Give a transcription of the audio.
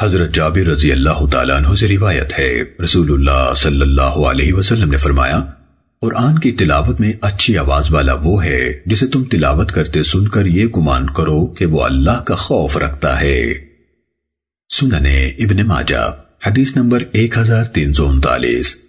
حضرت جابر رضی اللہ تعالیٰ عنہ سے روایت ہے۔ رسول اللہ صلی اللہ علیہ وسلم نے فرمایا، قرآن کی تلاوت میں اچھی آواز والا وہ ہے جسے تم تلاوت کرتے سن کر یہ گمان کرو کہ وہ اللہ کا خوف رکھتا ہے۔ سننے ابن ماجہ، حدیث نمبر ایک ہزار تین سو انتالیس۔